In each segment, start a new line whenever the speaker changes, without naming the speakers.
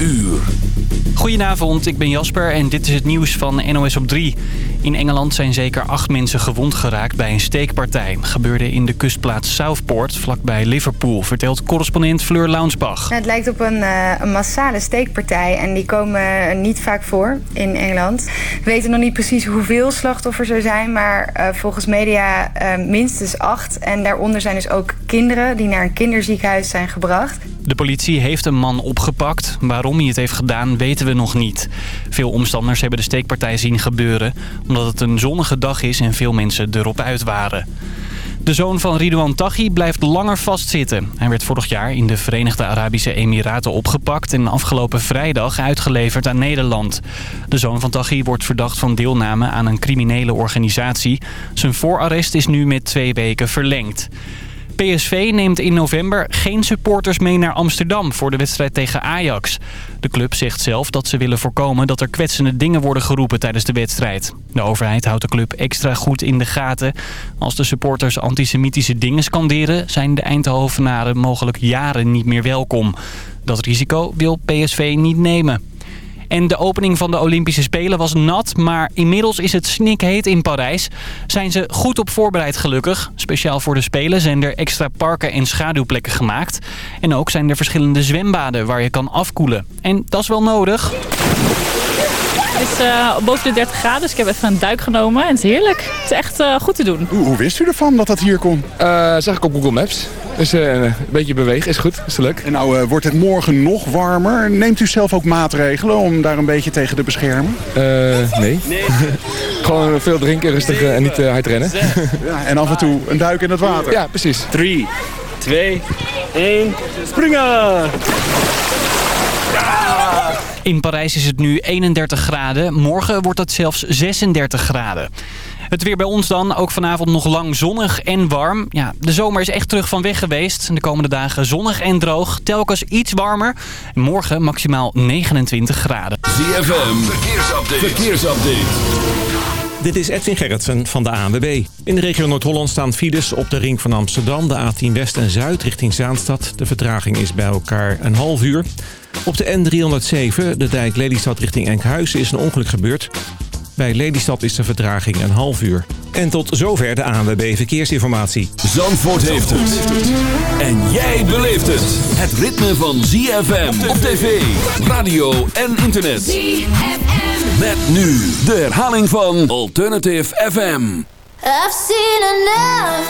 uur.
Goedenavond, ik ben Jasper en dit is het nieuws van NOS op 3. In Engeland zijn zeker acht mensen gewond geraakt bij een steekpartij. Gebeurde in de kustplaats Southport, vlakbij Liverpool, vertelt correspondent Fleur Launsbach.
Het lijkt op een, uh, een, massale steekpartij en die komen niet vaak voor in Engeland. We weten nog niet precies hoeveel slachtoffers er zijn, maar uh, volgens media uh, minstens acht. En daaronder zijn dus ook kinderen die naar een kinderziekenhuis zijn gebracht.
De politie heeft een man opgepakt. Waarom hij het heeft gedaan weten we nog niet. Veel omstanders hebben de steekpartij zien gebeuren... omdat het een zonnige dag is en veel mensen erop uit waren. De zoon van Ridouan Taghi blijft langer vastzitten. Hij werd vorig jaar in de Verenigde Arabische Emiraten opgepakt... en afgelopen vrijdag uitgeleverd aan Nederland. De zoon van Taghi wordt verdacht van deelname aan een criminele organisatie. Zijn voorarrest is nu met twee weken verlengd. PSV neemt in november geen supporters mee naar Amsterdam voor de wedstrijd tegen Ajax. De club zegt zelf dat ze willen voorkomen dat er kwetsende dingen worden geroepen tijdens de wedstrijd. De overheid houdt de club extra goed in de gaten. Als de supporters antisemitische dingen scanderen zijn de Eindhovenaren mogelijk jaren niet meer welkom. Dat risico wil PSV niet nemen. En de opening van de Olympische Spelen was nat, maar inmiddels is het snikheet in Parijs. Zijn ze goed op voorbereid gelukkig. Speciaal voor de Spelen zijn er extra parken en schaduwplekken gemaakt. En ook zijn er verschillende zwembaden waar je kan afkoelen. En dat is wel nodig.
Het is uh, boven de 30 graden, dus ik heb even een duik genomen. En het is heerlijk. Het is echt uh, goed te doen.
Hoe, hoe, wist u ervan dat dat hier kon?
Uh, zag ik op Google Maps. Dus een beetje bewegen is goed, is leuk.
En nou wordt het morgen nog warmer. Neemt u zelf ook maatregelen om daar een beetje tegen te beschermen?
nee. nee. Gewoon veel drinken, rustig en niet hard rennen.
ja, en af en toe een duik in het water.
Ja, precies.
3, 2, 1, springen!
In Parijs is het nu 31 graden. Morgen wordt het zelfs 36 graden. Het weer bij ons dan. Ook vanavond nog lang zonnig en warm. Ja, de zomer is echt terug van weg geweest. De komende dagen zonnig en droog. Telkens iets warmer. Morgen maximaal 29 graden.
ZFM, verkeersupdate. verkeersupdate.
Dit is Edwin Gerritsen van de ANWB. In de regio Noord-Holland staan files op de ring van Amsterdam... de A10 West en Zuid richting Zaanstad. De vertraging is bij elkaar een half uur. Op de N307, de dijk Lelystad richting Enkhuizen, is een ongeluk gebeurd. Bij Lelystad is de vertraging een half uur. En tot zover de ANWB Verkeersinformatie.
Zandvoort heeft het. En jij beleeft het. Het ritme van ZFM op tv, radio en internet.
ZFM.
Met nu de herhaling van Alternative FM.
I've seen enough.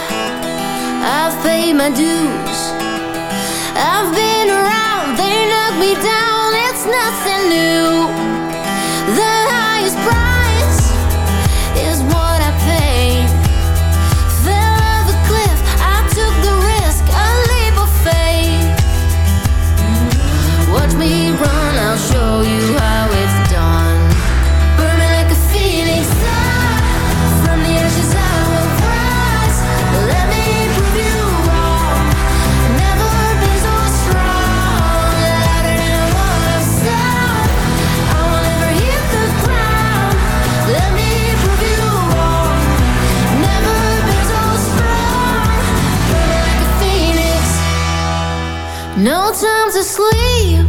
I've paid my dues. I've been around. They knock me down. It's nothing new. The highest price is what I paid. Fell off a cliff. I took the risk. A leap of faith. Watch me run. I'll show you time to sleep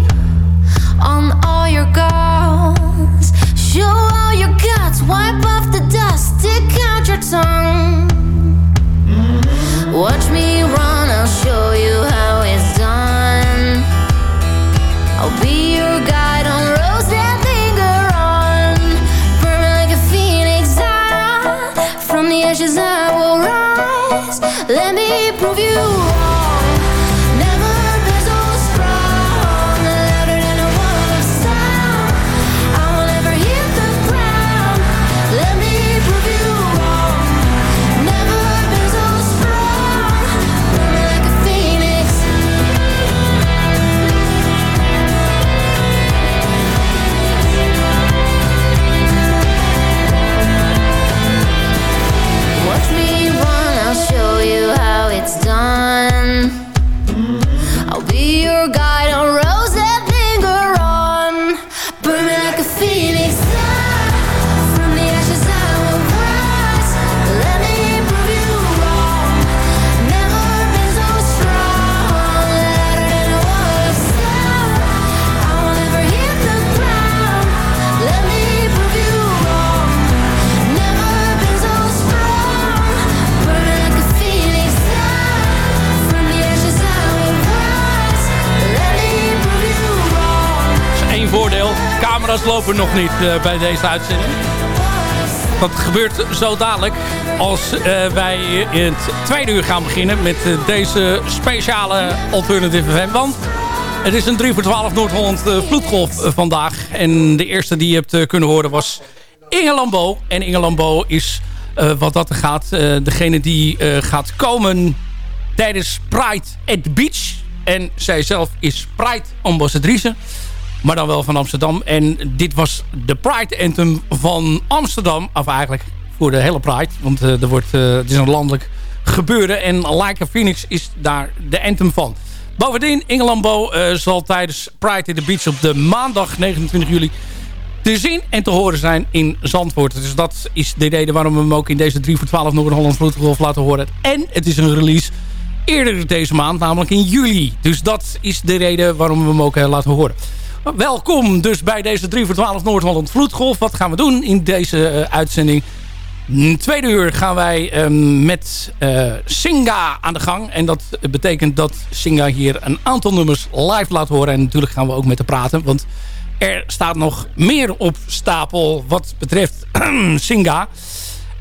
on all your goals. Show all your guts, wipe off the dust, stick out your tongue. Watch me run, I'll show you how it's done. I'll be your guide on roads that linger on. Burning like a phoenix, I, from the ashes I will rise. Let me prove you
Camera's lopen nog niet eh, bij deze uitzending. Dat gebeurt zo dadelijk als eh, wij in het tweede uur gaan beginnen met eh, deze speciale Alternative FM. Want het is een 3 voor 12 Noord-Holland vloedgolf vandaag. En de eerste die je hebt kunnen horen was Inge Lambo. En Inge Lambo is, wat dat gaat, degene die gaat komen tijdens Pride at the Beach. En zij zelf is Pride-ambassadrice. Maar dan wel van Amsterdam. En dit was de Pride Anthem van Amsterdam. Of eigenlijk voor de hele Pride. Want er wordt, het is een landelijk gebeuren. En Like a Phoenix is daar de anthem van. Bovendien, Ingelambo uh, zal tijdens Pride in the Beach op de maandag 29 juli te zien en te horen zijn in Zandvoort. Dus dat is de reden waarom we hem ook in deze 3 voor 12 Noord-Holland Vloedgolf laten horen. En het is een release eerder deze maand, namelijk in juli. Dus dat is de reden waarom we hem ook laten horen. Welkom dus bij deze 3 voor 12 Noord-Holland Vloedgolf. Wat gaan we doen in deze uh, uitzending? In tweede uur gaan wij um, met uh, Singa aan de gang. En dat betekent dat Singa hier een aantal nummers live laat horen. En natuurlijk gaan we ook met haar praten. Want er staat nog meer op stapel wat betreft Singa.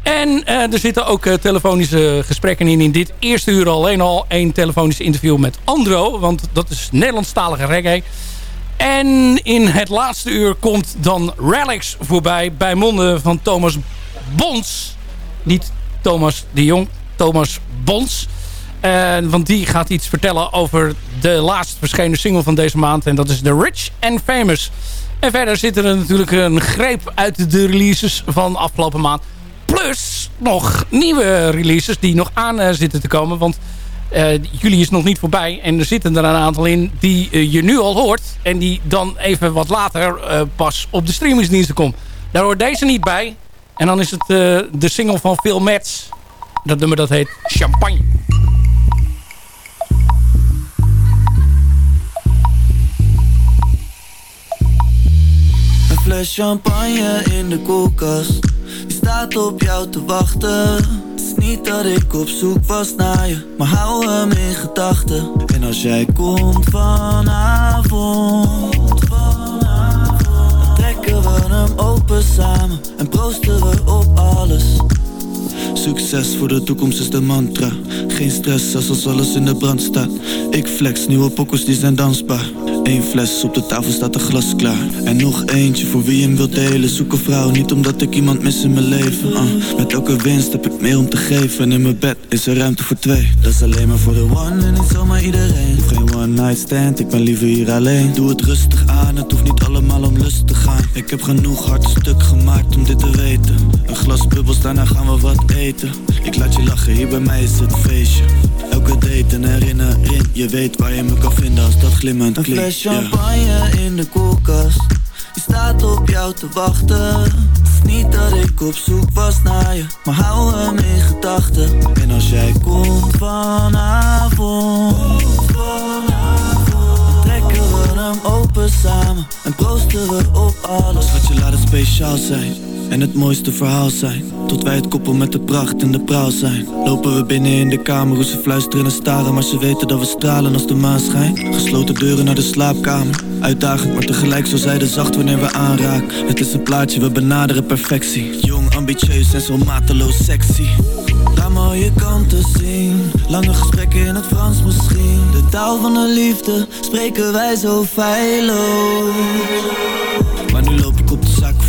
En uh, er zitten ook telefonische gesprekken in. In dit eerste uur alleen al een telefonisch interview met Andro. Want dat is Nederlandstalige reggae. En in het laatste uur komt dan Relics voorbij. Bij monden van Thomas Bons. Niet Thomas de Jong, Thomas Bons. Uh, want die gaat iets vertellen over de laatst verschenen single van deze maand. En dat is The Rich and Famous. En verder zit er natuurlijk een greep uit de releases van afgelopen maand. Plus nog nieuwe releases die nog aan uh, zitten te komen. Want juli is nog niet voorbij. En er zitten er een aantal in die uh, je nu al hoort. En die dan even wat later pas op de streamingsdiensten komt. Daar hoort deze niet bij. En dan is het de single van Phil Metz. Dat nummer dat heet Champagne.
Een fles champagne in de koelkast. Staat op jou te wachten. Niet dat ik op zoek was naar je. Maar hou hem in gedachten. En als jij komt vanavond we hem open samen en proosten we op alles. Succes voor de toekomst is de mantra. Geen stress als als alles in de brand staat. Ik flex, nieuwe pokkels die zijn dansbaar. Eén fles, op de tafel staat een glas klaar. En nog eentje voor wie hem wil delen. Zoek een vrouw, niet omdat ik iemand mis in mijn leven. Uh, met elke winst heb ik meer om te geven. En in mijn bed is er ruimte voor twee. Dat is alleen maar voor de one en niet zomaar iedereen. Geen one night stand, ik ben liever hier alleen. Doe het rustig aan, het hoeft niet allemaal om lust te gaan. Ik heb genoeg hard stuk gemaakt om dit te weten. Een glas bubbels, daarna gaan we wat eten. Ik laat je lachen, hier bij mij is het feestje. Elke date een herinnering. Je weet waar je me kan vinden als dat glimmend klinkt. Een fles champagne yeah. in de koelkast. Die staat op jou te wachten. Het is niet dat ik op zoek was naar je. Maar hou hem in gedachten. En als jij komt vanavond. dan trekken we hem open samen. En proosten we op alles. Wat je laat het speciaal zijn en het mooiste verhaal zijn Tot wij het koppel met de pracht en de praal zijn. Lopen we binnen in de kamer hoe ze fluisteren en staren Maar ze weten dat we stralen als de maan schijnt. Gesloten deuren naar de slaapkamer Uitdagend maar tegelijk zo zijde zacht wanneer we aanraken. Het is een plaatje, we benaderen perfectie. Jong, ambitieus en zo mateloos sexy. Al je kanten zien Lange gesprekken in het Frans misschien. De taal van de liefde spreken wij zo feilloos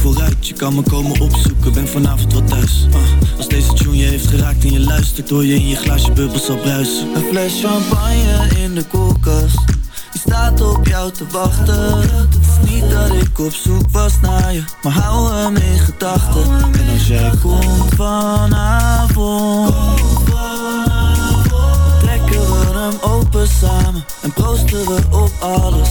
vooruit. Je kan me komen opzoeken, ben vanavond wat thuis. Uh, Als deze tune je heeft geraakt en je luistert Hoor je in je glaasje bubbels al bruisen. Een fles champagne in de koelkast. Die staat op jou te wachten. Het is niet dat ik op zoek was naar je Maar hou hem in gedachten. En als jij komt vanavond Trekken we hem open samen En proosten we op alles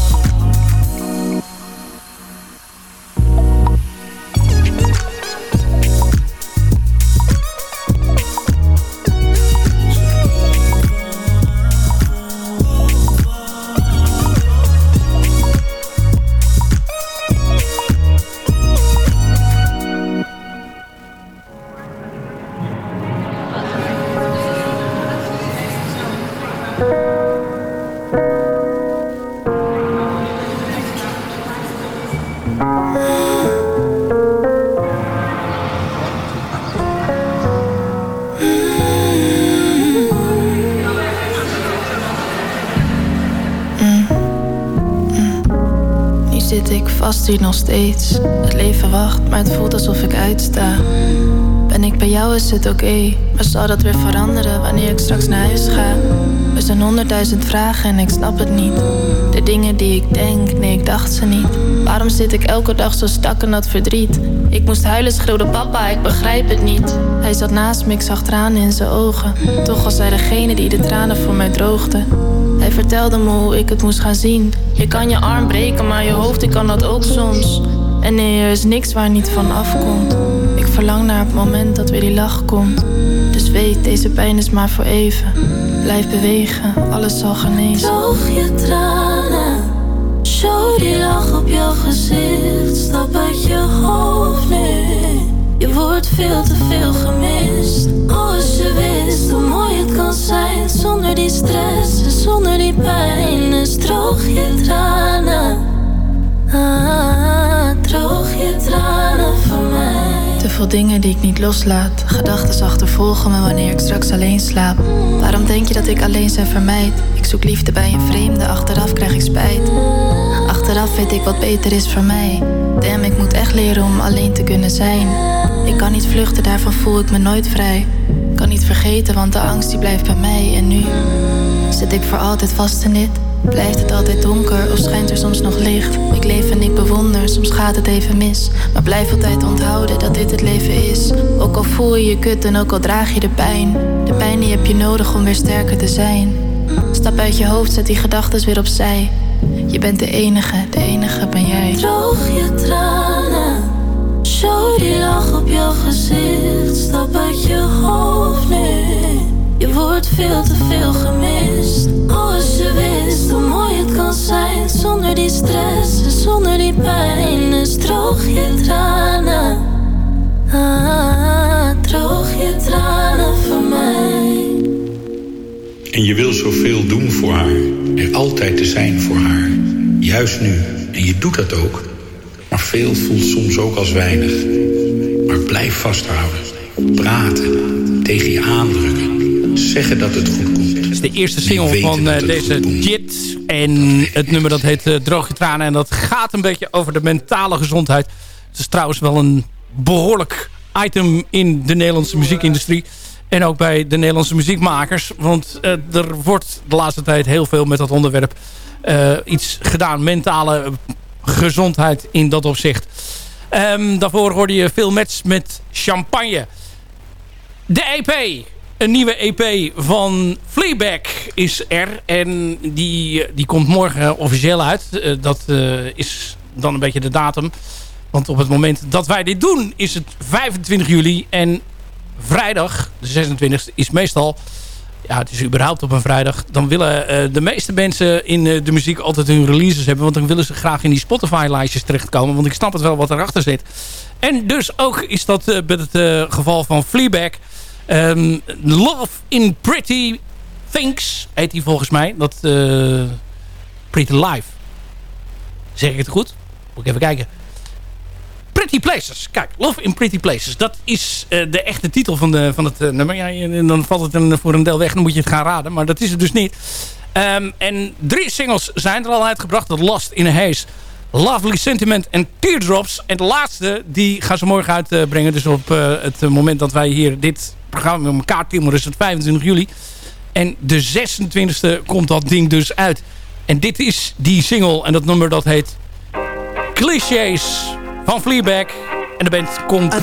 nog steeds. Het leven wacht, maar het voelt alsof ik uitsta. Ben ik bij jou is het oké, maar zal dat weer veranderen wanneer ik straks naar huis ga? Er zijn honderdduizend vragen en ik snap het niet. De dingen die ik denk, nee, ik dacht ze niet. Waarom zit ik elke dag zo stak in dat verdriet? Ik moest huilen, schreeuwde papa, ik begrijp het niet. Hij zat naast me, ik zag tranen in zijn ogen. Toch was hij degene die de tranen voor mij droogde. Hij vertelde me hoe ik het moest gaan zien. Je kan je arm breken, maar je hoofd, ik kan dat ook soms. En nee, er is niks waar niet van afkomt. Ik verlang naar het moment dat weer die lach komt. Dus weet, deze pijn is maar voor even. Blijf bewegen, alles zal genezen.
Droog je tranen, show die lach op jouw gezicht. Stap uit je hoofd nu, je wordt veel te veel gemist. Oh, als je wist hoe mooi het kan zijn zonder die stress die pijn. Dus droog je tranen, ah, je tranen voor mij.
Te veel dingen die ik niet loslaat. Gedachten achtervolgen me wanneer ik straks alleen slaap. Waarom denk je dat ik alleen zijn vermijd? Ik zoek liefde bij een vreemde, achteraf krijg ik spijt. Achteraf weet ik wat beter is voor mij. Damn, ik moet echt leren om alleen te kunnen zijn. Ik kan niet vluchten, daarvan voel ik me nooit vrij. Kan niet vergeten, want de angst die blijft bij mij. En nu zit ik voor altijd vast in dit. Blijft het altijd donker of schijnt er soms nog licht? Ik leef en ik bewonder, soms gaat het even mis. Maar blijf altijd onthouden dat dit het leven is. Ook al voel je je kut en ook al draag je de pijn. De pijn die heb je nodig om weer sterker te zijn. Stap uit je hoofd, zet die gedachten weer opzij. Je bent de enige, de enige ben jij.
Droog je tranen, show die lach op jouw gezicht. Stap uit je hoofd nu, je wordt veel te veel gemist. Oh, als je wist hoe mooi het kan zijn zonder die stress en zonder die pijn. Dus droog je tranen, ah, droog je tranen voor mij.
En je wil zoveel doen voor haar. Er altijd te zijn voor haar. Juist nu. En je doet dat ook. Veel voelt soms ook als weinig. Maar blijf vasthouden. Praten. Tegen je aandrukken. Zeggen dat het goed komt.
Dat is de eerste single van eh, deze Jit. En het nummer dat heet eh, Droog je tranen. En dat gaat een beetje over de mentale gezondheid. Het is trouwens wel een behoorlijk item in de Nederlandse muziekindustrie. En ook bij de Nederlandse muziekmakers. Want eh, er wordt de laatste tijd heel veel met dat onderwerp iets gedaan. Mentale gezondheid in dat opzicht. Ehm, daarvoor hoorde je veel match met champagne. De EP. Een nieuwe EP van Fleabag is er. En die, die komt morgen officieel uit. Eh, dat eh, is dan een beetje de datum. Want op het moment dat wij dit doen is het 25 juli. En vrijdag, de 26e, is meestal... Ja, het is überhaupt op een vrijdag. Dan willen eh, de meeste mensen in eh, de muziek altijd hun releases hebben. Want dan willen ze graag in die Spotify-lijstjes terechtkomen. Want ik snap het wel wat erachter zit. En dus ook is dat eh, met het geval van Fleabag. Ehm, Love in Pretty Things heet die volgens mij. Dat Pretty Life. Zeg ik het goed? Moet ik even kijken. Pretty Places. Kijk, Love in Pretty Places. Dat is eh, de echte titel van, de, van het eh, nummer. Ja, en dan valt het een, voor een deel weg. Dan moet je het gaan raden. Maar dat is het dus niet. Ehm, en drie singles zijn er al uitgebracht. The Lost in a Haze. Lovely Sentiment en Teardrops. En de laatste, die gaan ze morgen uitbrengen. Dus op eh, het moment dat wij hier dit programma met elkaar timmeren... is het 25 juli. En de 26e komt dat ding dus uit. En dit is die single. En dat nummer dat heet... Clichés van Fleabag. En de band komt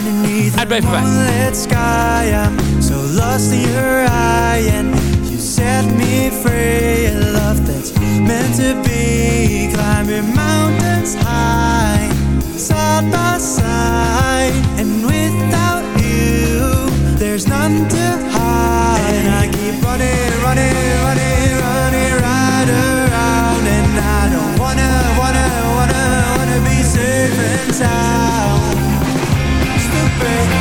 uit Beverwijk.
sky I'm so lost in your eye And you set me free A love that's meant to be Climbing mountains high Side by side And without you There's none to hide And I keep running, running, running different town. Stupid.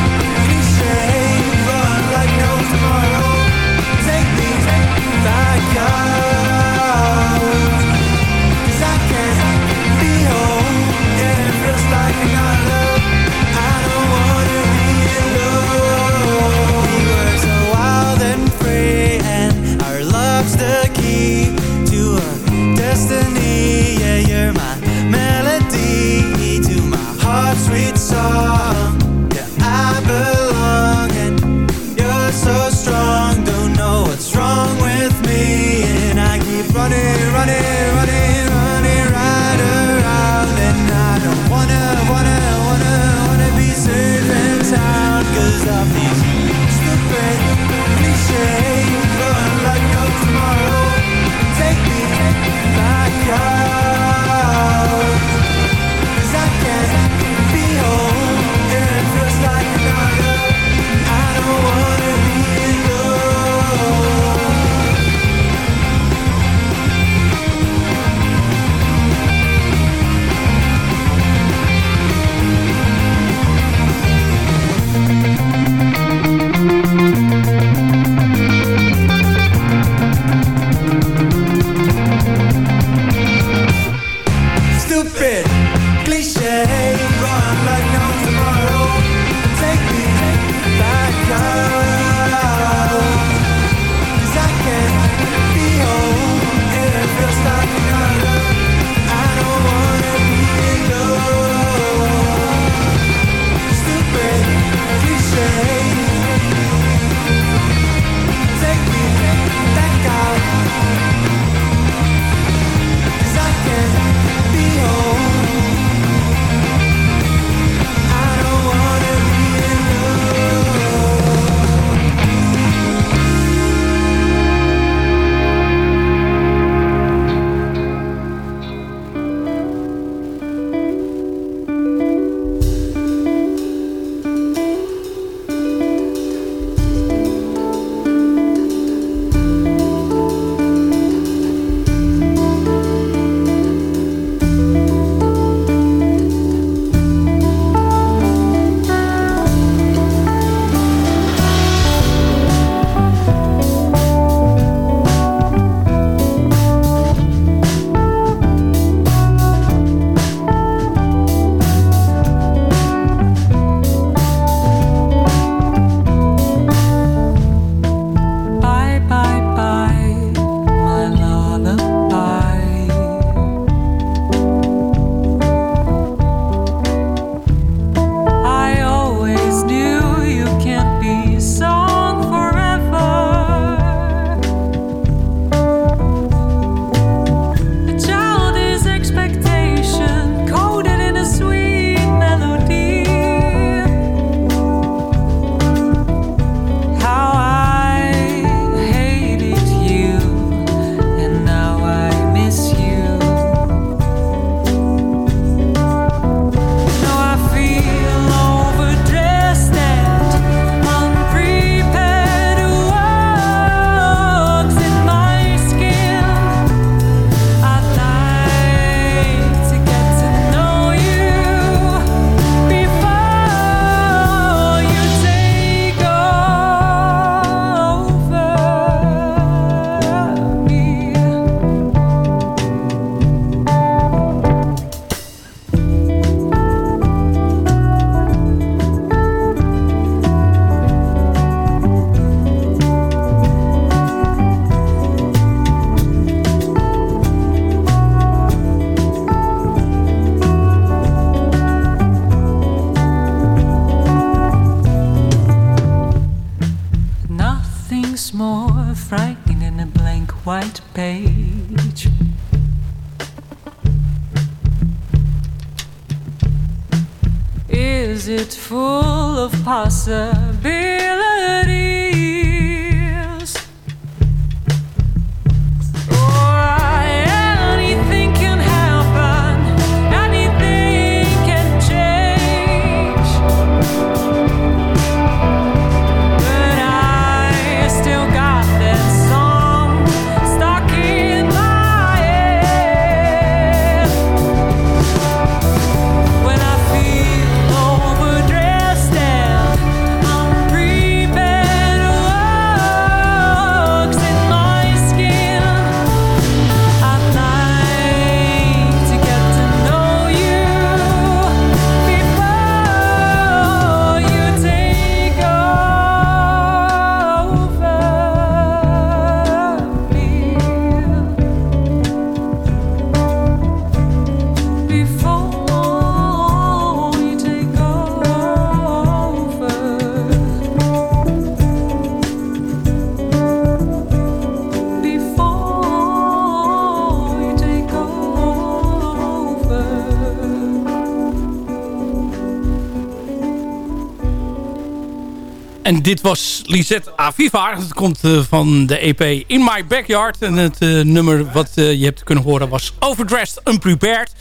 En dit was Lisette Aviva. Het komt eh, van de EP In My Backyard. En het eh, nummer wat eh, je hebt kunnen horen was Overdressed Unprepared.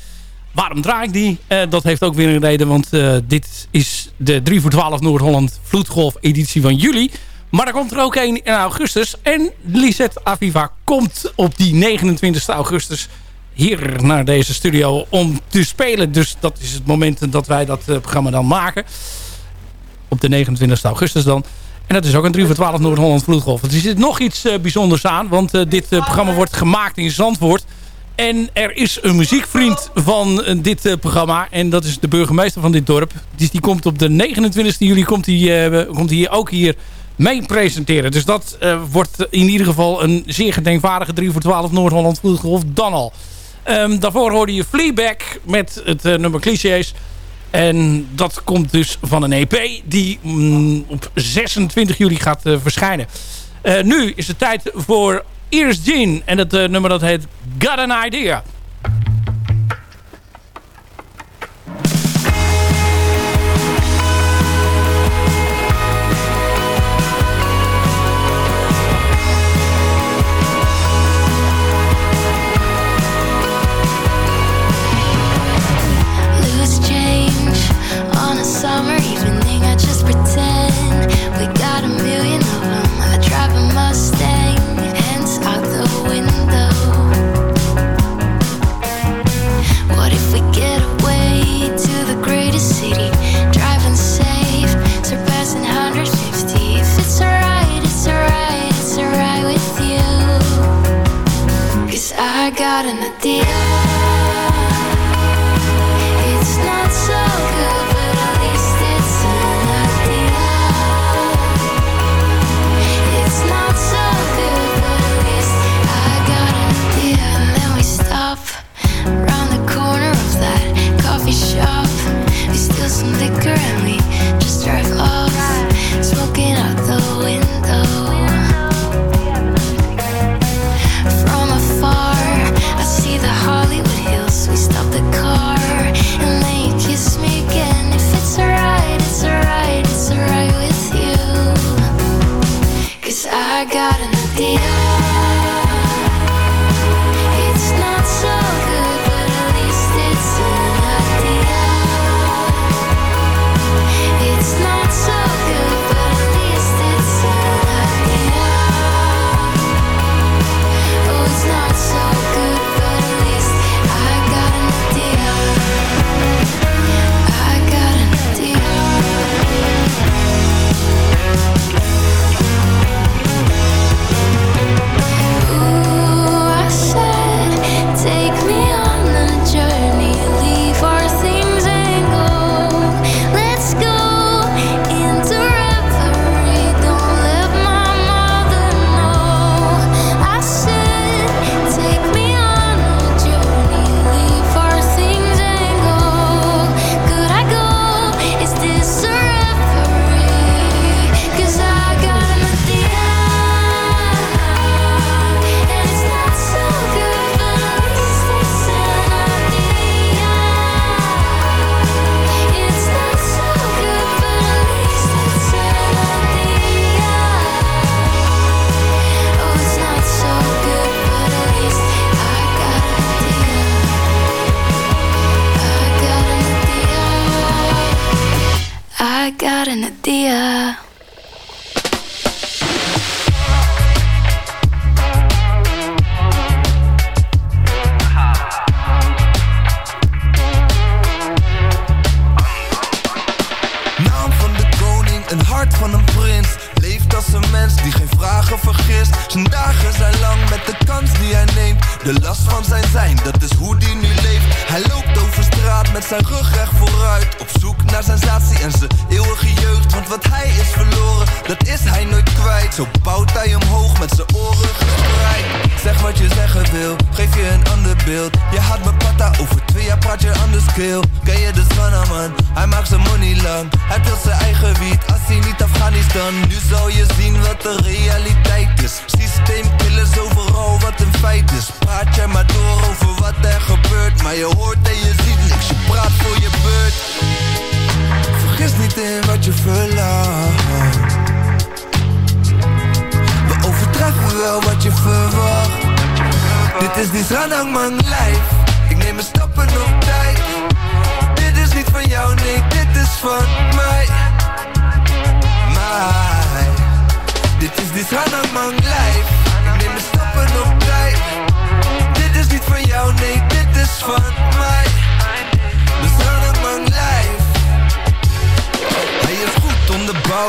Waarom draai ik die? dat heeft ook weer een reden. Want dit is de 3 voor 12 Noord-Holland Vloedgolf editie van juli. Maar er komt er ook een in augustus. En Lisette Aviva komt op die 29 augustus hier naar deze studio om te spelen. Dus dat is het moment dat wij dat programma dan maken op de 29 augustus dan. En dat is ook een 3 voor 12 Noord-Holland Vloedgolf. Er zit nog iets eh, bijzonders aan, want eh, dit eh, programma wordt gemaakt in Zandvoort.
En er is een muziekvriend van dit programma. En dat is de burgemeester van dit dorp. Dus die komt op de 29 juli komt die, komt die ook hier mee presenteren. Dus dat wordt in ieder geval een zeer gedenkwaardige 3 voor 12 Noord-Holland Vloedgolf dan al. Ehm, daarvoor hoorde je Fleabag met het nummer Clichés. En dat komt dus van een EP die mm, op 26 juli gaat eh, verschijnen. Eh, nu is het tijd voor Iris Jean en het eh, nummer dat heet Got an Idea.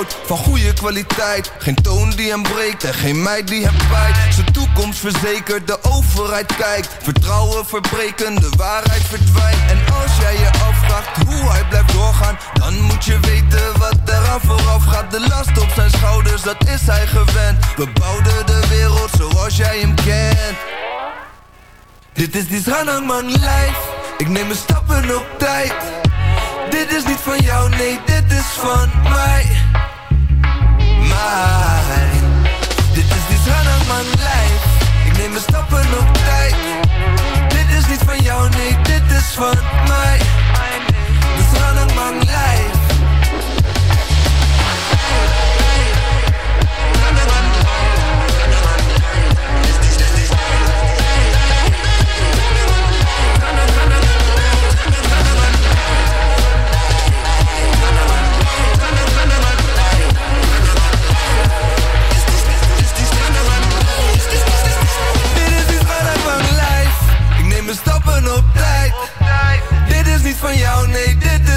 Van
goede kwaliteit. Geen toon die hem breekt en geen meid die hem bijt. Zijn toekomst verzekerd, de overheid kijkt. Vertrouwen verbreken, de waarheid verdwijnt. En als jij je afvraagt hoe hij blijft doorgaan, dan moet je weten wat eraan vooraf gaat. De last op zijn schouders, dat is hij gewend. We bouwden de wereld zoals jij hem kent. Dit is die Sranangman life. Ik neem mijn stappen op tijd. Dit is niet van jou, nee, dit is van mij. Dit is die Sranangman life. Ik neem mijn stappen op tijd. Dit is niet van jou, nee, dit is van mij. De Sranangman life. Dit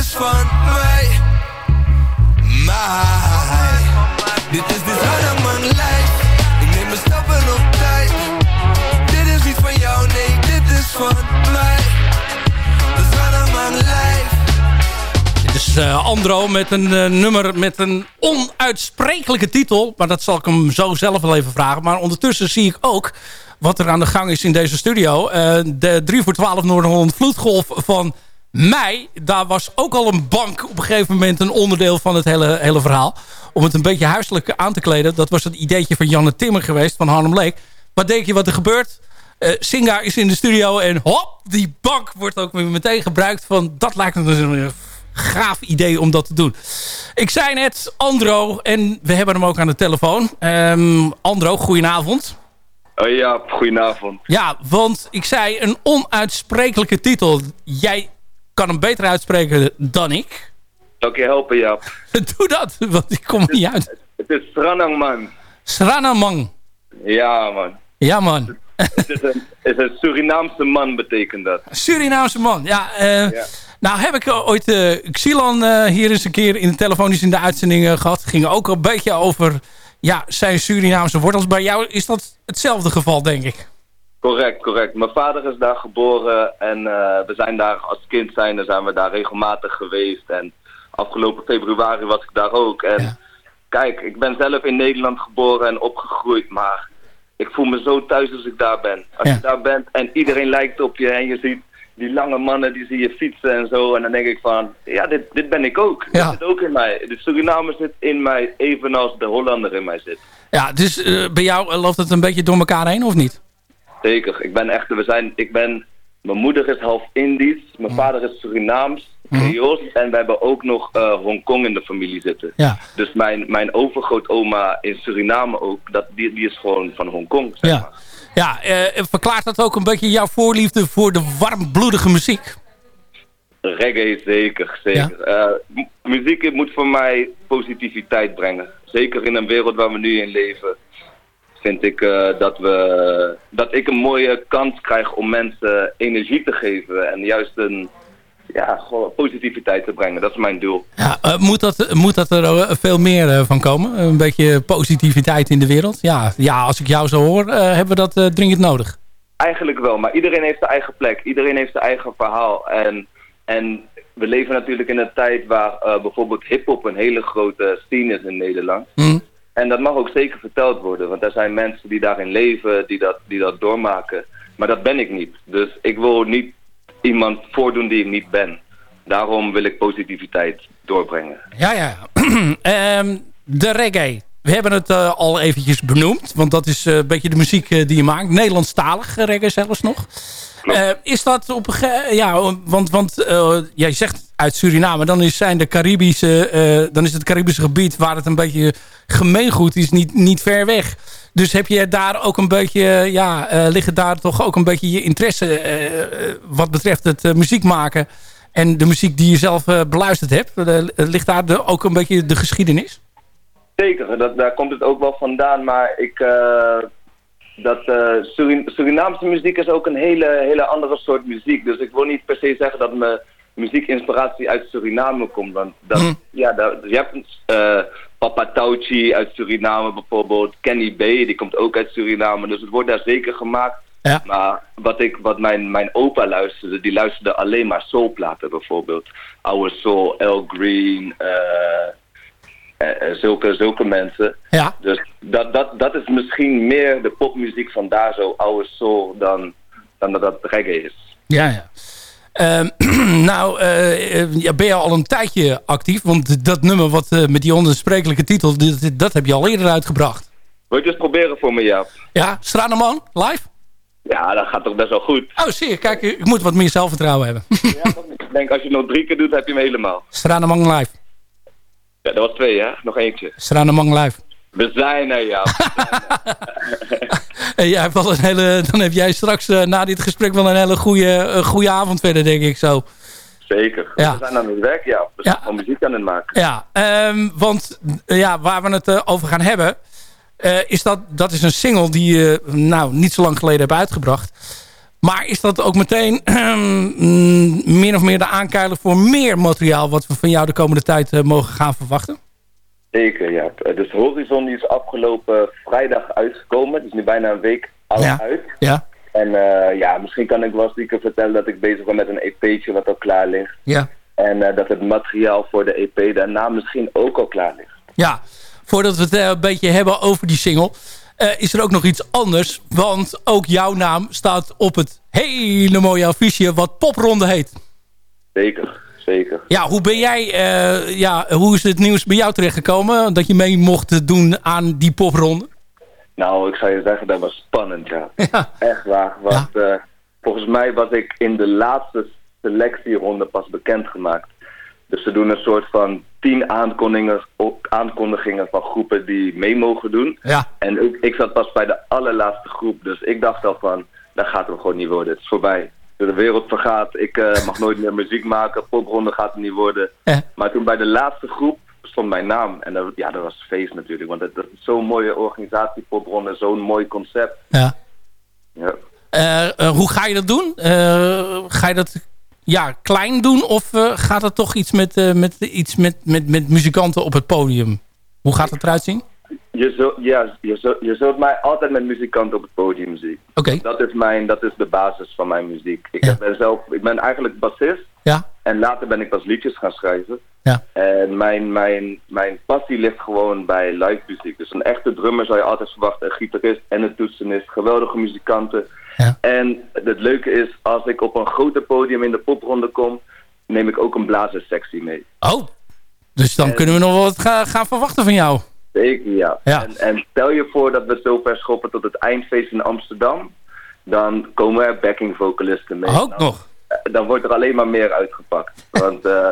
is van mij. Mij. Dit is die Sranangman life. Ik neem mijn stappen op tijd. Dit is niet van jou, nee, dit is van mij. De Sranangman life.
Dit is eh, Andro met een eh, nummer met een onuitsprekelijke titel. Maar dat zal ik hem zo zelf wel even vragen. Maar ondertussen zie ik ook wat er aan de gang is in deze studio. Eh, de 3 voor 12 Noord-Holland vloedgolf van mei. Daar was ook al een bank op een gegeven moment een onderdeel van het hele, hele verhaal. Om het een beetje huiselijk aan te kleden. Dat was het ideetje van Janne Timmer geweest van Harlem Lake. Wat denk je wat er gebeurt? Eh Singa is in de studio en hop, die bank wordt ook weer meteen gebruikt. Van, dat lijkt me dus een gaaf idee om dat te doen. Ik zei net Andro en we hebben hem ook aan de telefoon. Ehm, Andro, goedenavond.
Oh ja, goedenavond.
Ja, want ik zei een onuitsprekelijke titel. Jij kan hem beter uitspreken dan ik.
Zal ik je helpen, Jaap?
Doe dat, want ik kom niet uit.
Het is Sranang, man.
Sranamang.
Ja, man.
Ja, man.
Het is een, het is een Surinaamse man, betekent dat.
Surinaamse man. Ja, eh, nou heb ik eh, ooit eh Xilan hier eens een keer in de telefonisch in de uitzending eh, gehad. Ging ook een beetje over ja, zijn Surinaamse wortels. Bij jou is dat hetzelfde geval, denk ik.
Correct, correct. Mijn vader is daar geboren en eh, we zijn daar als kind zijnde zijn we daar regelmatig geweest. En afgelopen februari was ik daar ook. En kijk, ik ben zelf in Nederland geboren en opgegroeid, maar ik voel me zo thuis als ik daar ben. Als je daar bent en iedereen lijkt op je en je ziet die lange mannen die zie je fietsen en zo. En dan denk ik van, ja, dit, dit ben ik ook. Dit zit ook in mij. De Surinamer zit in mij evenals de Hollander in mij zit.
Ja, dus eh, bij jou eh, loopt het een beetje door elkaar heen, of niet?
Zeker. Ik ben echt, we zijn, ik ben, mijn moeder is half Indisch, mijn vader is Surinaams, Creools en we hebben ook nog eh, Hongkong in de familie zitten.
Ja.
Dus mijn, mijn overgrootoma in Suriname ook, dat, die, die is gewoon van Hongkong. zeg
Ja, ja eh, verklaart dat ook een beetje jouw voorliefde voor de warmbloedige muziek?
Reggae zeker, zeker. Eh, muziek moet voor mij positiviteit brengen. Zeker in een wereld waar we nu in leven. Vind ik eh, dat, we, dat ik een mooie kans krijg om mensen energie te geven. En juist een ja, gewoon positiviteit te brengen. Dat is mijn doel.
Ja, eh, moet, dat, moet dat er eh, veel meer eh, van komen? Een beetje positiviteit in de wereld? Ja, ja als ik jou zo hoor, eh, hebben we dat eh, dringend nodig.
Eigenlijk wel, maar iedereen heeft zijn eigen plek. Iedereen heeft zijn eigen verhaal. En, en we leven natuurlijk in een tijd waar eh, bijvoorbeeld hip-hop een hele grote scene is in Nederland. En dat mag ook zeker verteld worden, want er zijn mensen die daarin leven, die dat, die dat doormaken. Maar dat ben ik niet. Dus ik wil niet iemand voordoen die ik niet ben. Daarom wil ik positiviteit doorbrengen.
Ja, ja. Ehm, de reggae. We hebben het eh, al eventjes benoemd. Want dat is eh, een beetje de muziek eh, die je maakt. Nederlandstalig reggae zelfs nog. Is dat op een Ja, want, want jij zegt uit Suriname. Dan is, zijn de Caribische, dan is het Caribische gebied waar het een beetje gemeengoed is. Niet, niet ver weg. Dus heb je daar ook een beetje... Ja, liggen daar toch ook een beetje je interesse... wat betreft het muziek maken... En de muziek die je zelf beluisterd hebt, ligt daar de, ook een beetje de geschiedenis?
Zeker, dat, daar komt het ook wel vandaan. Maar ik, eh, dat, eh, Surin- Surinaamse muziek is ook een hele, hele andere soort muziek. Dus ik wil niet per se zeggen dat mijn muziekinspiratie uit Suriname komt. Want dat, ja, dat, je hebt eh, Papa Tauchi uit Suriname bijvoorbeeld. Kenny B, die komt ook uit Suriname. Dus het wordt daar zeker gemaakt.
Ja.
Maar wat, ik, wat mijn, mijn opa luisterde, die luisterde alleen maar soulplaten bijvoorbeeld. Oude Soul, El Green, eh, zulke, zulke mensen.
Ja.
Dus dat, dat, dat is misschien meer de popmuziek van daar zo, oude soul, dan, dan dat dat reggae is.
Ja, ja. Ehm, nou, eh, eh, ja, ben je al een tijdje actief? Want dat nummer wat, eh, met die onuitsprekelijke titel, dit- dat heb je al eerder uitgebracht.
Wil je het eens proberen voor me, Jaap?
Ja, Straneman, live?
Ja, dat gaat toch best wel goed.
Oh, zie je. Kijk, ik moet wat meer zelfvertrouwen hebben.
Ik denk, als je het nog drie keer doet, heb je hem helemaal.
Straneman live.
Ja, dat was twee, hè? Nog eentje.
Straneman live.
We zijn er, Jaap.
En jij hebt wel een hele, dan heb jij straks eh, na dit gesprek wel een hele goede, eh, goede avond verder, denk ik zo.
Zeker.
Ja.
We zijn aan het werk, ja. We zijn gewoon muziek aan het maken.
Ja, ehm, want eh, ja, waar we het over gaan hebben... is dat, dat is een single die je nou, niet zo lang geleden hebt uitgebracht. Maar is dat ook meteen mm, min of meer de aankuilen voor meer materiaal... wat we van jou de komende tijd eh, mogen gaan verwachten?
Zeker, ja. Dus Horizon die is afgelopen vrijdag uitgekomen. Het is nu bijna een week al
Ja.
uit.
Ja,
En eh, ja, misschien kan ik wel stiekem vertellen dat ik bezig ben met een EP'tje wat al klaar ligt.
ja.
En eh, dat het materiaal voor de EP daarna misschien ook al klaar ligt.
Ja, voordat we het eh, een beetje hebben over die single... eh, is er ook nog iets anders. Want ook jouw naam staat op het hele mooie affiche... wat Popronde heet.
Zeker, zeker.
Ja, hoe ben jij... eh, ja, hoe is het nieuws bij jou terechtgekomen... dat je mee mocht doen aan die popronde?
Nou, ik zou je zeggen, dat was spannend, ja. Echt waar. Want eh, volgens mij was ik in de laatste selectieronde pas bekendgemaakt. Dus ze doen een soort van tien aankondigingen, aankondigingen van groepen die mee mogen doen.
Ja.
En ik, ik zat pas bij de allerlaatste groep. Dus ik dacht al van, dat gaat hem gewoon niet worden. Het is voorbij. De wereld vergaat. Ik eh, mag nooit meer muziek maken. Popronde gaat het niet worden. Maar toen bij de laatste groep stond mijn naam. En dat, ja, dat was feest natuurlijk. Want dat, dat is zo'n mooie organisatie, Popronde. Zo'n mooi concept.
Ja.
Ja.
Eh, eh, hoe ga je dat doen? Ga je dat ja, klein doen? Of eh, gaat het toch iets, met, eh, met, iets met, met, met muzikanten op het podium? Hoe gaat het eruit zien?
Je zult, ja, je, zult, je zult mij altijd met muzikanten op het podium zien.
Oké.
Dat, is mijn, dat is de basis van mijn muziek. Ik, ben zelf, ik ben eigenlijk bassist.
Ja.
En later ben ik pas liedjes gaan schrijven.
Ja.
En mijn, mijn, mijn passie ligt gewoon bij live muziek. Dus een echte drummer zou je altijd verwachten. Een gitarist en een toetsenist. Geweldige muzikanten. En het leuke is, als ik op een groter podium in de popronde kom... neem ik ook een blazerssectie mee.
Oh, dus dan kunnen we nog wat ga- gaan verwachten van jou.
Zeker, ja.
Ja.
En, en stel je voor dat we zo ver schoppen tot het eindfeest in Amsterdam. Dan komen er backing vocalisten mee.
Ook
Dan-
nog?
eh, Dan wordt er alleen maar meer uitgepakt. Want eh,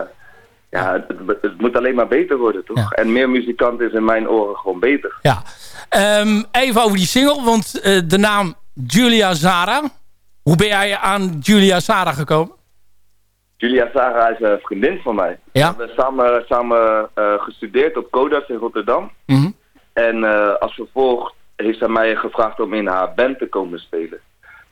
ja, het, het moet alleen maar beter worden, toch? En meer muzikanten is in mijn oren gewoon beter.
Ja. Ehm, even over die single, want eh, de naam Julia Zara. Hoe ben jij aan Julia Zara gekomen?
Julia Sarah is een vriendin van mij.
Ja.
We hebben samen, samen eh, gestudeerd op Codas in Rotterdam.
Mhm.
En eh, als vervolg heeft zij mij gevraagd om in haar band te komen spelen.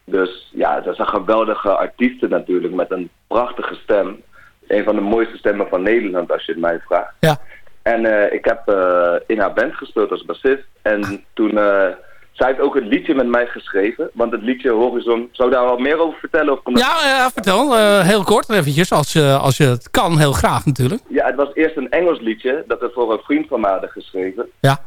Dus ja, dat is een geweldige artieste natuurlijk, met een prachtige stem. Een van de mooiste stemmen van Nederland, als je het mij vraagt.
Ja.
En eh, ik heb in haar band gespeeld als bassist. En toen, eh zij heeft ook het liedje met mij geschreven. Want het liedje Horizon, zou daar al meer over vertellen? Of komt
Ja, ja vertel. eh, heel kort eventjes, als, je als je het kan. Heel graag natuurlijk.
Ja, het was eerst een Engels liedje dat we voor een vriend van mij hadden geschreven.
Ja.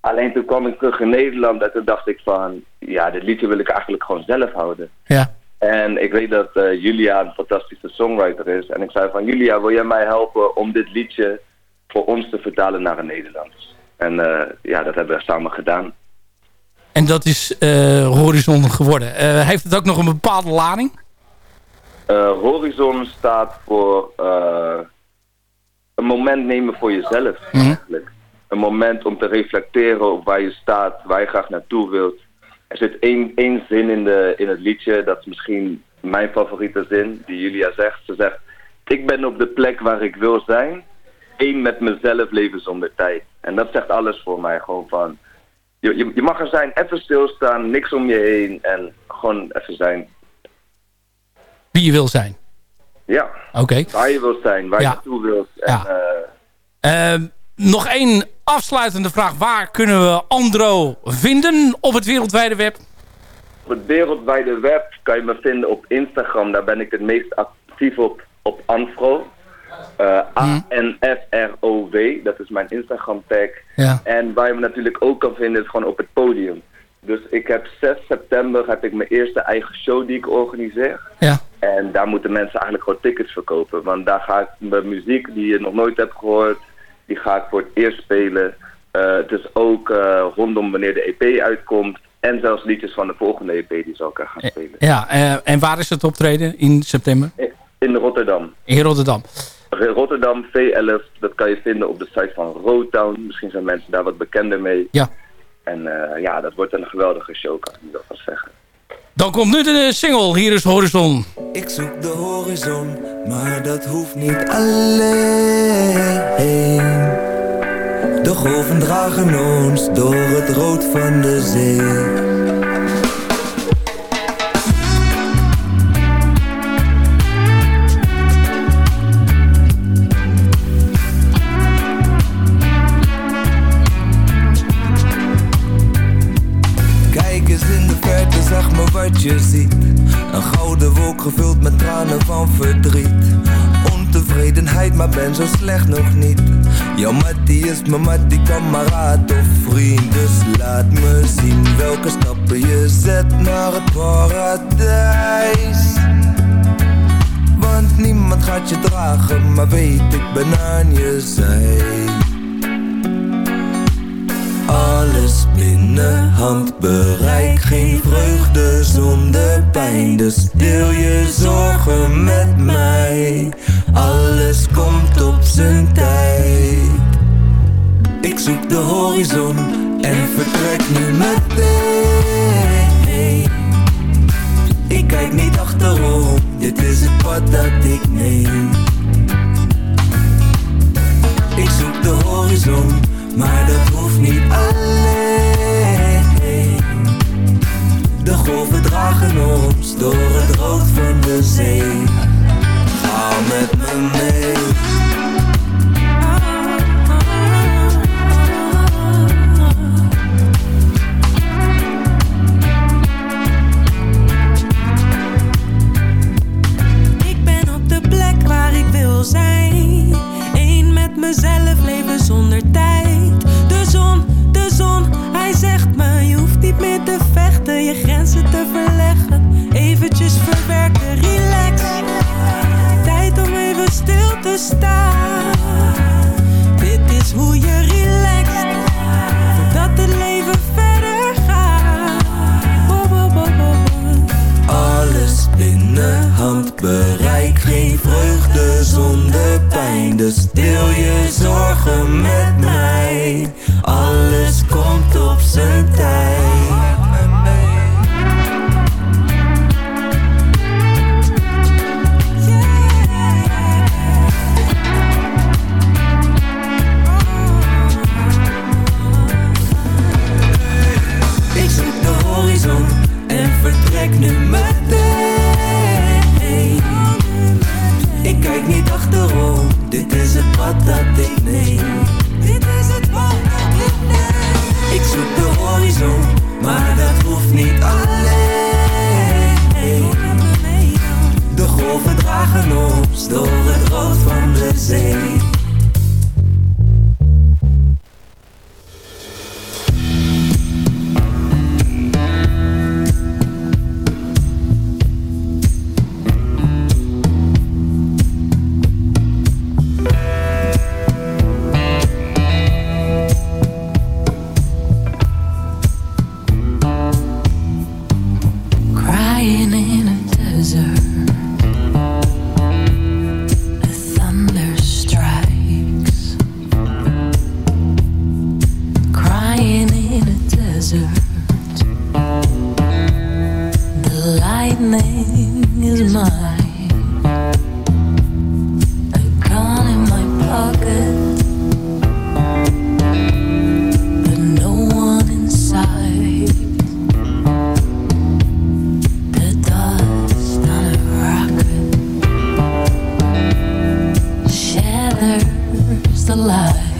Alleen toen kwam ik terug in Nederland en toen dacht ik van, ja, dit liedje wil ik eigenlijk gewoon zelf houden.
Ja.
En ik weet dat eh, Julia een fantastische songwriter is. En ik zei van, Julia, wil jij mij helpen om dit liedje voor ons te vertalen naar het Nederlands? En eh, ja, dat hebben we samen gedaan.
En dat is eh, Horizon geworden. Eh, heeft het ook nog een bepaalde lading?
Eh, Horizon staat voor een moment nemen voor jezelf eigenlijk. Een moment om te reflecteren op waar je staat, waar je graag naartoe wilt. Er zit één, één zin in, de, in het liedje, dat is misschien mijn favoriete zin, die Julia zegt. Ze zegt, ik ben op de plek waar ik wil zijn, één met mezelf leven zonder tijd. En dat zegt alles voor mij, gewoon van, je, je, je mag er zijn, even stilstaan, niks om je heen en gewoon even zijn.
Wie je wil zijn.
Ja.
Oké.
Waar je wilt zijn, waar
Ja.
je naartoe wilt. En,
Ja.
eh,
Ehm, nog één afsluitende vraag. Waar kunnen we Andro vinden op het wereldwijde web?
Op het wereldwijde web kan je me vinden op Instagram. Daar ben ik het meest actief op, op Anfro. Eh, A-N-F-R-O-W, dat is mijn Instagram tag.
Ja.
En waar je me natuurlijk ook kan vinden is gewoon op het podium. Dus ik heb 6 september heb ik mijn eerste eigen show die ik organiseer.
Ja.
En daar moeten mensen eigenlijk gewoon tickets verkopen. Want daar ga ik mijn muziek die je nog nooit hebt gehoord, die ga ik voor het eerst spelen. Eh, het is ook eh, rondom wanneer de EP uitkomt. En zelfs liedjes van de volgende EP die zal ik gaan spelen.
Ja, en waar is het optreden in september?
In Rotterdam.
In Rotterdam.
Rotterdam V11, dat kan je vinden op de site van Rotown. Misschien zijn mensen daar wat bekender mee.
Ja.
En eh, ja, dat wordt een geweldige show, kan ik niet alvast zeggen.
Dan komt nu de single. Hier is Horizon.
Ik zoek de horizon, maar dat hoeft niet alleen. De golven dragen ons door het rood van de zee. Ontevredenheid, maar ben zo slecht nog niet. Jouw mattie is mijn mattie, kameraad of vriend. Dus laat me zien welke stappen je zet naar het paradijs. Want niemand gaat je dragen, maar weet ik ben aan je zij alles binnen handbereik. Geen vreugde zonder pijn Dus deel je zorgen met mij. Alles komt op zijn tijd. Ik zoek de horizon En vertrek nu meteen. Ik kijk niet achterom Dit is het pad dat ik neem. Ik zoek de horizon maar dat hoeft niet alleen. De golven dragen ons door het rood van de zee. Ga met me mee.
Ik ben op de plek waar ik wil zijn. Mezelf, leven zonder tijd. De zon, de zon, hij zegt me: Je hoeft niet meer te vechten, je grenzen te verleggen. Eventjes verwerken, relax. Tijd om even stil te staan. Dit is hoe je relaxt. Voordat het leven verder gaat. Bo.
Alles binnen handbereik Geen vreugde zonder pijn Dus alive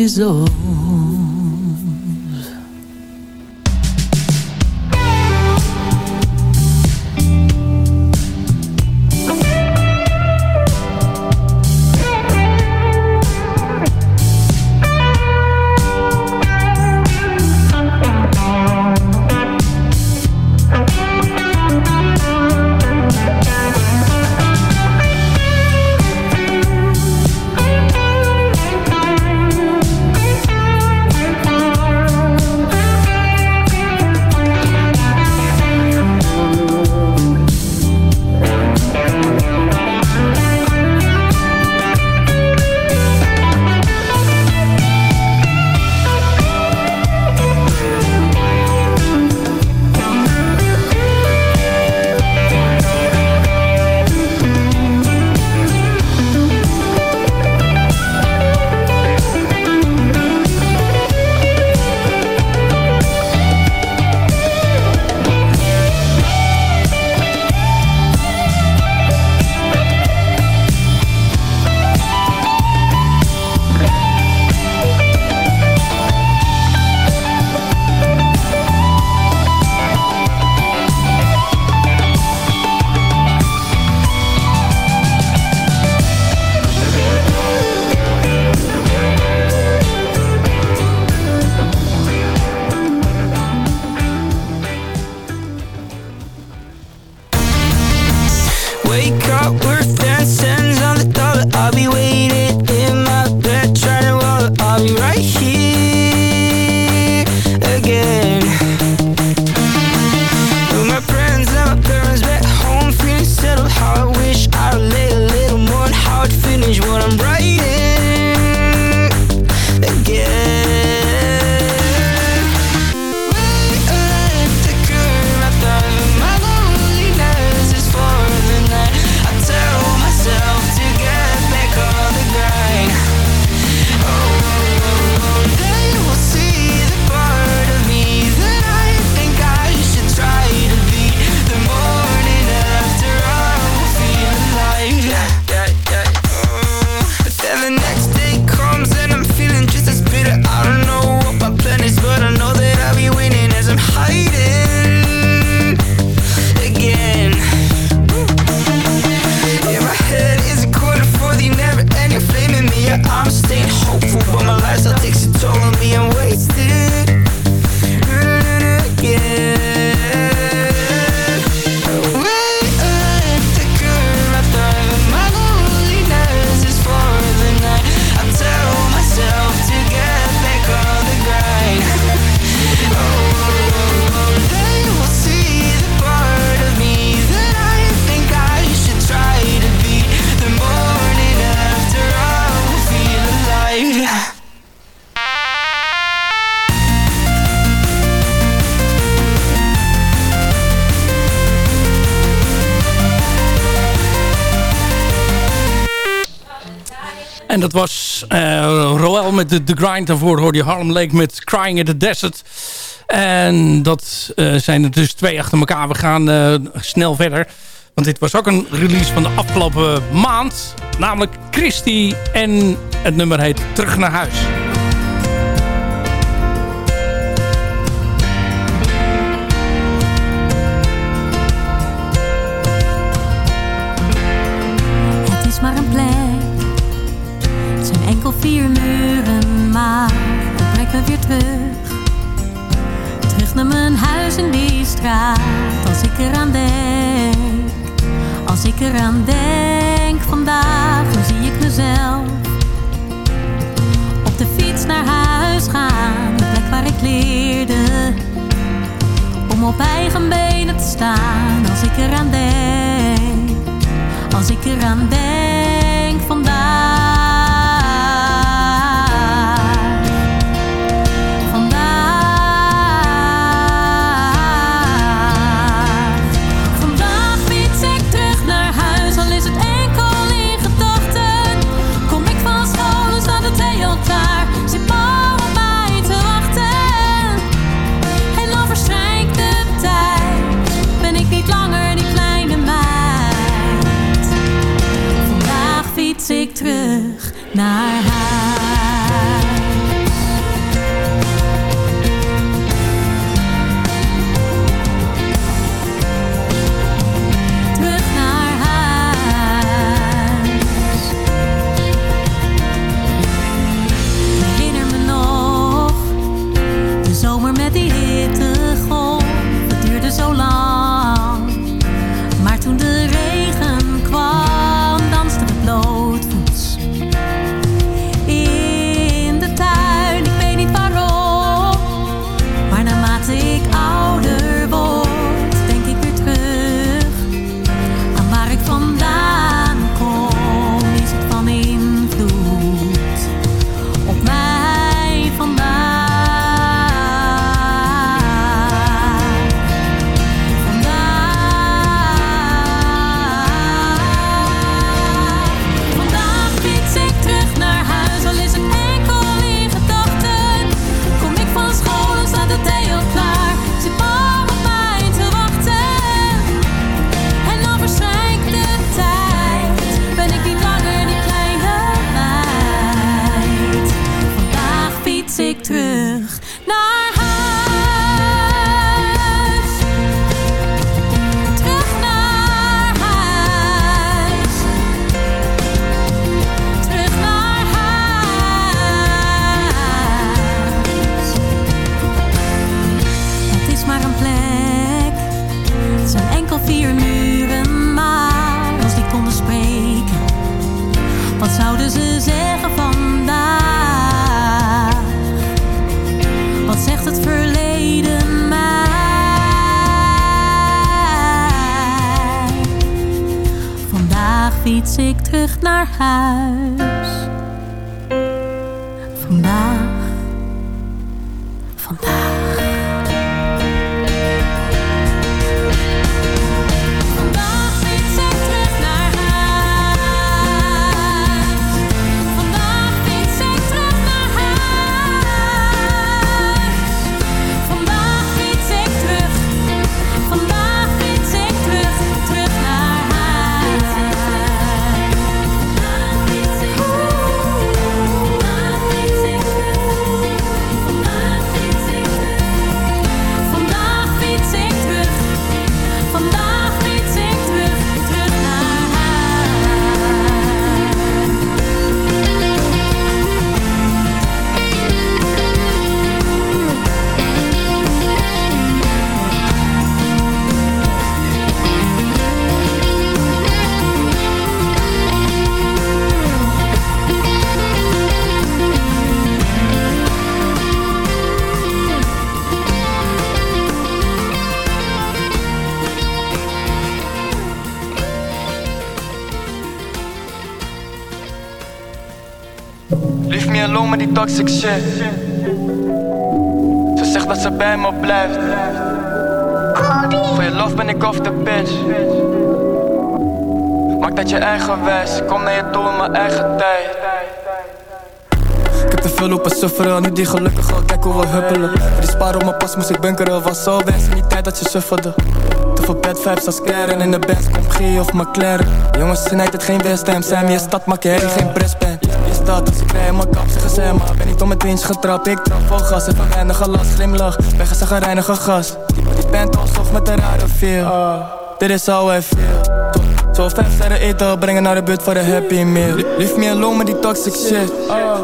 resolve. de,
grind. Daarvoor hoorde je Harlem Lake met Crying in the Desert. En dat eh, zijn er dus twee achter elkaar. We gaan eh, snel verder. Want dit was ook een release van de afgelopen maand. Namelijk Christie en het nummer heet Terug naar huis.
Het is maar een plek. Het zijn enkel vier muren. Dan trek brengt weer terug. Terug naar mijn huis in die straat, als ik eraan denk. Als ik eraan denk vandaag, dan zie ik mezelf. Op de fiets naar huis gaan, de plek waar ik leerde. Om op eigen benen te staan, als ik eraan denk. Als ik eraan denk vandaag. die
toxic shit. Ze zegt dat ze bij me blijft. Voor je love ben ik off the bitch.
Maak dat je eigen wijs. Kom naar je toe in mijn eigen tijd.
Ik heb te veel lopen sufferen, nu die gelukkig al kijk hoe we huppelen. Met die spaar op mijn pas moest ik bunkeren, was zo weg in die tijd dat je sufferde. Te veel bad vibes als Karen, in de best komt G of McLaren. Jongens, snijd het geen West Ham, zijn je stad, maak je herrie, geen breastband. Als ik rij mijn kap, zeggen ze maar Ben niet om het eentje getrapt, ik trap vol gas Even weinig gelast, glimlach, weg als een gereinige gas. Die bent al zocht met een rare feel. Dit is how I feel. Zo vijf sterren eten, brengen naar de buurt voor de happy meal. Lief me alone met die toxic shit.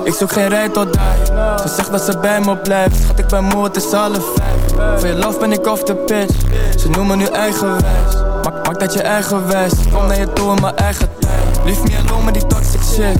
Ik zoek geen rij tot daar. Ze zegt dat ze bij me blijft. Schat ik ben moe, het is alle vijf. Voor je love ben ik off the pitch. Ze noemen nu eigenwijs Maak, maak dat je eigenwijs Kom naar je toe in mijn eigen tijd. Lief me alone met die toxic shit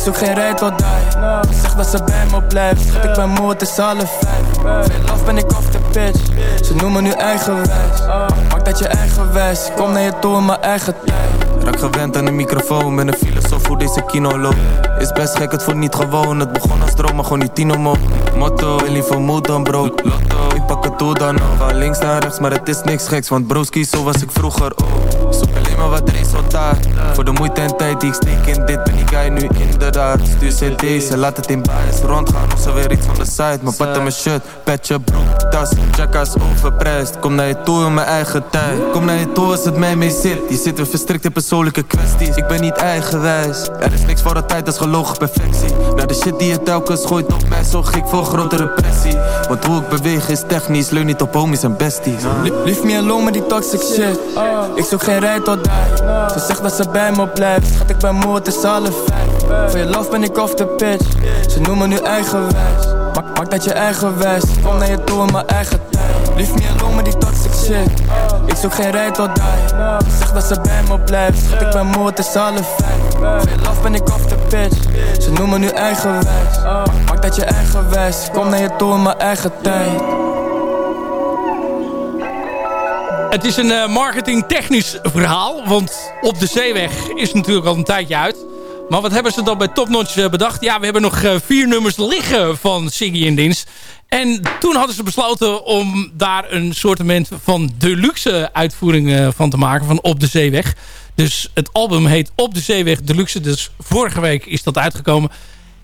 Ik zoek geen rij tot daar? Ze zegt dat ze bij me blijft. Ik ben moe, het is alle vijf. Je love ben ik off the pitch. Ze noemen nu eigenwijs Maak dat je eigenwijs Kom naar je toe in mijn eigen tijd. Raak gewend aan de microfoon, ben een filosoof hoe deze kino loopt. Is best gek, het voelt niet gewoon. Het begon als droom, maar gewoon niet tien omhoog. Motto, wil liever moed dan brood Lotto, ik pak het toe dan nog Van links naar rechts, maar het is niks geks Want broski, zo was ik vroeger ook maar wat resultaat. Voor de moeite en tijd die ik steek in dit Ben ik guy nu inderdaad. Stuur cd's en laat het in bias rondgaan Of ze weer iets van de site. Mijn pat en mijn shirt, petje, broek, tas Jackass overprijsd. Kom naar je toe in mijn eigen tijd Kom naar je toe als het mij mee zit. Je zit weer verstrikt in persoonlijke kwesties. Ik ben niet eigenwijs. Er is niks voor de tijd als gelogen perfectie. Naar de shit die je telkens gooit op mij Zorg ik voor grote repressie Want hoe ik beweeg is technisch Leun niet op homies en besties. Lief me alone met die toxic shit. Ik zoek geen rij tot Ze zegt dat ze bij me blijft. Schat ik ben moe, het is alle vijf. Voor je love ben ik off the pitch. Ze noemen nu eigenwijs Maak, maak dat je eigenwijs Kom naar je toe in mijn eigen tijd. Lief me alone met die toxic shit. Ik zoek geen rij tot daar. Ze zegt dat ze bij me blijft. Schat ik ben moe, het is alle vijf. Voor je love ben ik off the pitch. Ze noemen nu eigenwijs Maak dat je eigenwijs Kom naar je toe in mijn eigen tijd
Het is een uh, marketingtechnisch verhaal. Want op de zeeweg is natuurlijk al een tijdje uit. Maar wat hebben ze dan bij Top Notch uh, bedacht? Ja, we hebben nog uh, vier nummers liggen van Siggy en Dins. En toen hadden ze besloten om daar een soortement van deluxe uitvoering van te maken. Van Op de Zeeweg. Dus het album heet Op de Zeeweg Deluxe. Dus vorige week is dat uitgekomen.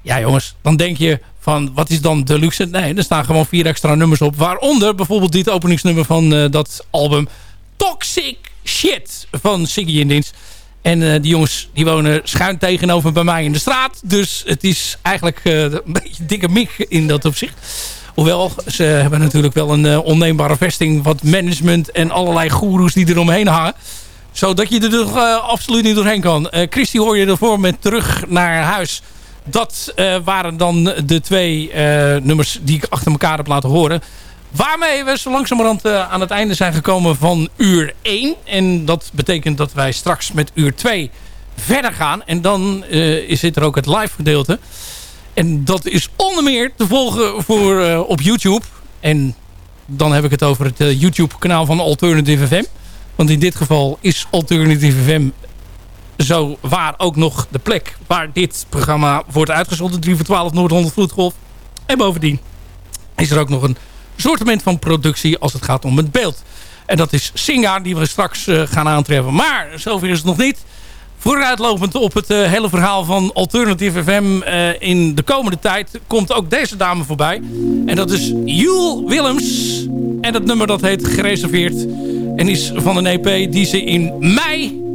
Ja jongens, dan denk je van wat is dan deluxe? Nee, er staan gewoon vier extra nummers op. Waaronder bijvoorbeeld dit openingsnummer van uh, dat album Toxic Shit van Siggy in Dienst. En uh, die jongens die wonen schuin tegenover bij mij in de straat. Dus het is eigenlijk uh, een beetje dikke mik in dat opzicht. Hoewel, ze hebben natuurlijk wel een onneembare vesting. Wat management en allerlei goeroes die eromheen hangen. Zodat je er toch absoluut niet doorheen kan. Christy hoor je ervoor met terug naar huis dat uh, waren dan de twee uh, nummers die ik achter elkaar heb laten horen. Waarmee we zo langzamerhand uh, aan het einde zijn gekomen van uur 1. En dat betekent dat wij straks met uur 2 verder gaan. En dan is er ook het live gedeelte. En dat is onder meer te volgen voor, op YouTube. En dan heb ik het over het YouTube kanaal van Alternative FM. Want in dit geval is Alternative FM zo waar ook nog de plek waar dit programma wordt uitgezonden. 3 voor 12 Noord-Holland Vloedgolf. En bovendien is er ook nog een soortement van productie als het gaat om het beeld. En dat is Singa die we straks uh, gaan aantreffen. Maar zover is het nog niet. Vooruitlopend op het uh, hele verhaal van Alternative FM uh, in de komende tijd... komt ook deze dame voorbij. En dat is Jule Willems. En dat nummer dat heet Gereserveerd. En is van een EP die ze in mei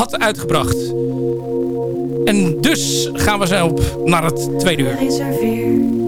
had uitgebracht. En dus gaan we zo op naar het tweede uur.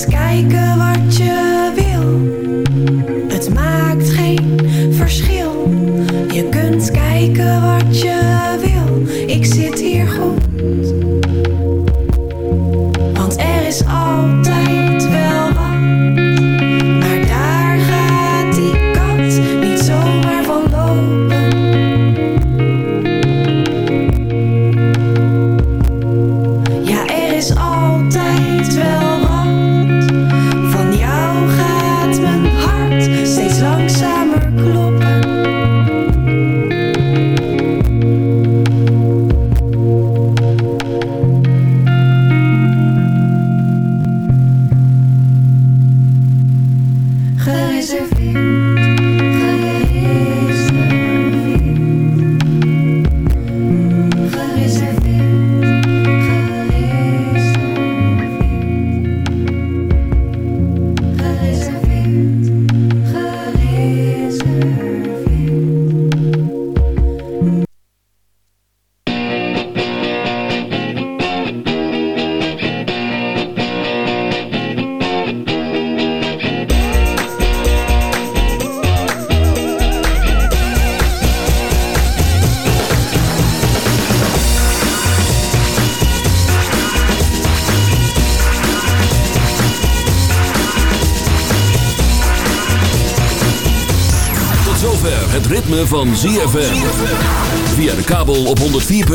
kijken wat je